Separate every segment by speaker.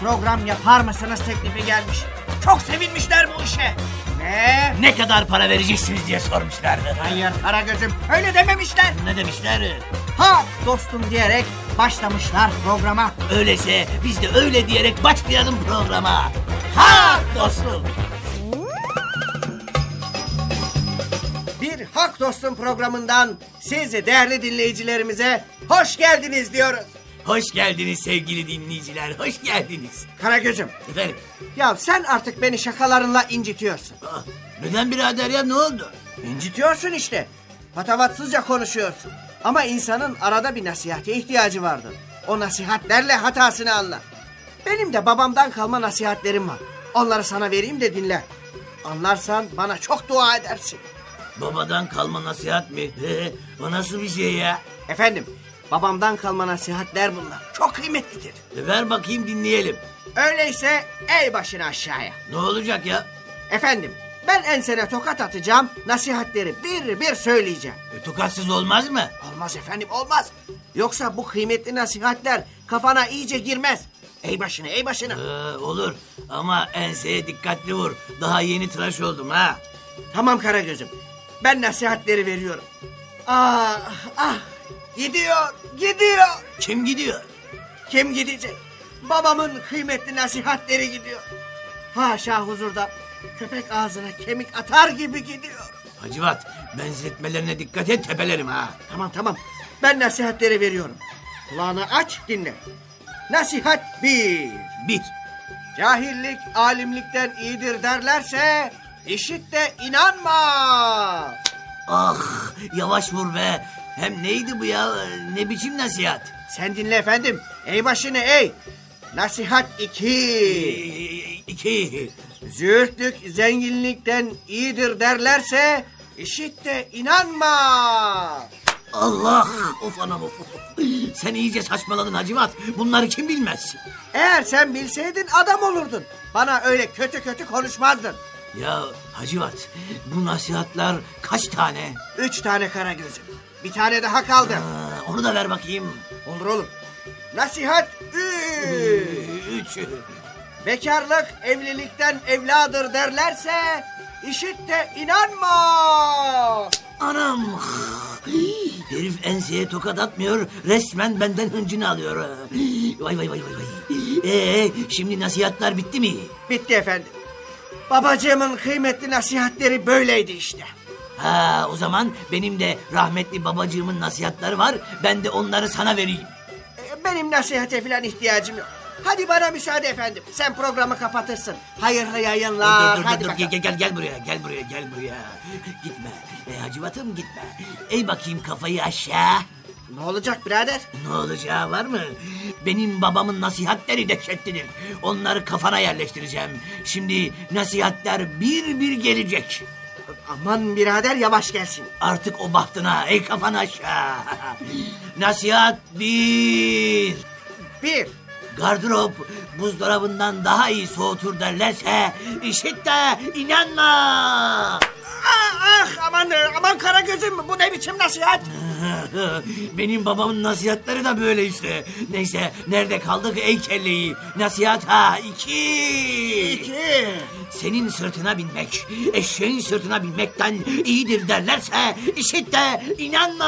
Speaker 1: program yapar mısınız teklifi gelmiş. Çok sevinmişler bu işe. Ne?
Speaker 2: Ne kadar para vereceksiniz diye sormuşlardı.
Speaker 1: Hayır Karagöz'üm öyle dememişler.
Speaker 2: Ne demişler?
Speaker 1: Ha dostum diyerek başlamışlar programa.
Speaker 2: Öyleyse biz de öyle diyerek başlayalım programa. Ha dostum.
Speaker 1: Bir Hak Dostum programından siz değerli dinleyicilerimize hoş geldiniz diyoruz.
Speaker 2: Hoş geldiniz sevgili dinleyiciler. Hoş geldiniz.
Speaker 1: Karagöz'üm
Speaker 2: Efendim.
Speaker 1: ya sen artık beni şakalarınla incitiyorsun.
Speaker 2: aa, Neden birader ya ne oldu?
Speaker 1: İncitiyorsun işte. Patavatsızca konuşuyorsun. Ama insanın arada bir nasihate ihtiyacı vardır. O nasihatlerle hatasını anlar. Benim de babamdan kalma nasihatlerim var. Onları sana vereyim de dinle. Anlarsan bana çok dua edersin.
Speaker 2: Babadan kalma nasihat mi? O nasıl bir şey ya?
Speaker 1: Efendim, babamdan kalma nasihatler bunlar. Çok kıymetlidir.
Speaker 2: E, ver bakayım dinleyelim.
Speaker 1: Öyleyse ey başını aşağıya.
Speaker 2: Ne olacak ya?
Speaker 1: Efendim, ben ensene tokat atacağım, nasihatleri bir bir söyleyeceğim.
Speaker 2: E, tokatsız olmaz mı?
Speaker 1: Olmaz efendim, olmaz. Yoksa bu kıymetli nasihatler kafana iyice girmez. Ey başını, ey başını.
Speaker 2: Ee, olur ama enseye dikkatli vur. Daha yeni tıraş oldum ha.
Speaker 1: Tamam Karagöz'üm, ben nasihatleri veriyorum. Ah, ah, gidiyor, gidiyor.
Speaker 2: Kim gidiyor?
Speaker 1: Kim gidecek? Babamın kıymetli nasihatleri gidiyor. Haşa huzurda köpek ağzına kemik atar gibi gidiyor.
Speaker 2: Hacivat benzetmelerine dikkat et tepelerim ha.
Speaker 1: Tamam tamam ben nasihatleri veriyorum. Kulağını aç dinle. Nasihat bir.
Speaker 2: Bir.
Speaker 1: Cahillik alimlikten iyidir derlerse işit de inanma.
Speaker 2: Ah yavaş vur be. Hem neydi bu ya? Ne biçim nasihat?
Speaker 1: Sen dinle efendim. Ey başını ey. Nasihat iki.
Speaker 2: iki.
Speaker 1: Züğürtlük zenginlikten iyidir derlerse işit de inanma.
Speaker 2: Allah of anam of. Sen iyice saçmaladın Hacivat. Bunları kim bilmez?
Speaker 1: Eğer sen bilseydin adam olurdun. Bana öyle kötü kötü konuşmazdın.
Speaker 2: Ya Hacivat bu nasihatler kaç tane?
Speaker 1: Üç tane kara gözüm. Bir tane daha kaldı.
Speaker 2: Aa, onu da ver bakayım.
Speaker 1: Olur olur. Nasihat üç.
Speaker 2: Üç.
Speaker 1: Bekarlık evlilikten evladır derlerse işit de inanma.
Speaker 2: Anam. Herif enseye tokat atmıyor. Resmen benden hıncını alıyor. Vay vay vay vay vay. Ee, şimdi nasihatler bitti mi?
Speaker 1: Bitti efendim. Babacığımın kıymetli nasihatleri böyleydi işte.
Speaker 2: Ha o zaman benim de rahmetli babacığımın nasihatleri var. Ben de onları sana vereyim.
Speaker 1: E, Benim nasihate falan ihtiyacım yok. Hadi bana müsaade efendim. Sen programı kapatırsın. Hayırlı yayınlar.
Speaker 2: dur dur
Speaker 1: Hadi
Speaker 2: dur, dur. Gel, gel gel buraya gel buraya gel buraya. Gitme. E, Hacivat'ım gitme. Ey bakayım kafayı aşağı.
Speaker 1: Ne olacak birader?
Speaker 2: Ne olacağı var mı? Benim babamın nasihatleri dehşetlidir. Onları kafana yerleştireceğim. Şimdi nasihatler bir bir gelecek.
Speaker 1: Aman birader yavaş gelsin.
Speaker 2: Artık o bahtına ey kafana aşağı. Nasihat bir.
Speaker 1: Bir.
Speaker 2: Gardırop buzdolabından daha iyi soğutur derlerse işit de inanma.
Speaker 1: Ah, ah aman aman kara gözüm bu ne biçim nasihat?
Speaker 2: Benim babamın nasihatleri de böyle işte. Neyse nerede kaldık ey kelleyi? Nasihat ha iki.
Speaker 1: İki.
Speaker 2: Senin sırtına binmek, eşeğin sırtına binmekten iyidir derlerse işit de inanma.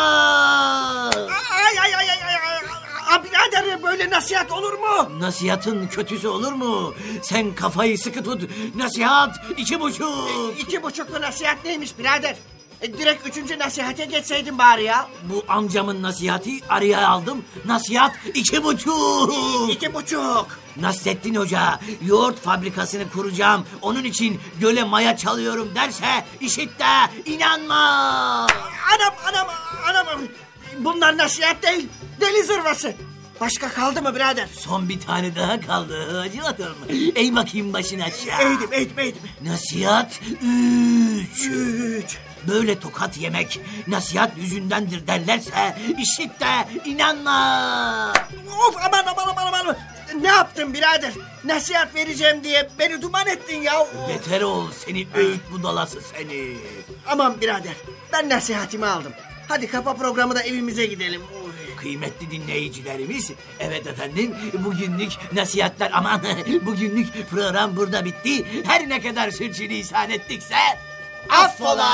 Speaker 1: Ay ay ay ay ay. Aa, birader böyle nasihat olur mu?
Speaker 2: Nasihatın kötüsü olur mu? Sen kafayı sıkı tut. Nasihat iki buçuk.
Speaker 1: İki buçuklu nasihat neymiş birader? E, direkt üçüncü nasihate geçseydin bari ya.
Speaker 2: Bu amcamın nasihati araya aldım. Nasihat iki buçuk.
Speaker 1: İki buçuk.
Speaker 2: Nasrettin Hoca yoğurt fabrikasını kuracağım. Onun için göle maya çalıyorum derse işit de inanma.
Speaker 1: Anam anam anam. Bunlar nasihat değil. Deli zırvası. Başka kaldı mı birader?
Speaker 2: Son bir tane daha kaldı Hacı Adam. Ey bakayım başın aşağı.
Speaker 1: Eğdim eğdim eğdim.
Speaker 2: Nasihat üç.
Speaker 1: Üç.
Speaker 2: Böyle tokat yemek nasihat yüzündendir derlerse işit de inanma.
Speaker 1: Of aman aman aman aman. Ne yaptın birader? Nasihat vereceğim diye beni duman ettin ya.
Speaker 2: Beter ol seni öğüt budalası seni.
Speaker 1: Aman birader. Ben nasihatimi aldım. Hadi kapa programı da evimize gidelim. Uy.
Speaker 2: Kıymetli dinleyicilerimiz, evet efendim bugünlük nasihatler aman bugünlük program burada bitti. Her ne kadar sürçülisan ettikse
Speaker 1: Affola.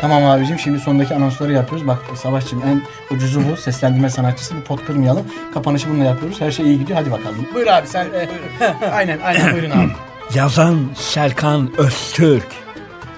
Speaker 3: Tamam abicim şimdi sondaki anonsları yapıyoruz. Bak Savaşçım en ucuzu bu. Seslendirme sanatçısı. Bir pot kırmayalım. Kapanışı bununla yapıyoruz. Her şey iyi gidiyor. Hadi bakalım. Buyur abi sen. e, aynen aynen buyurun abi.
Speaker 4: Yazan Serkan Öztürk.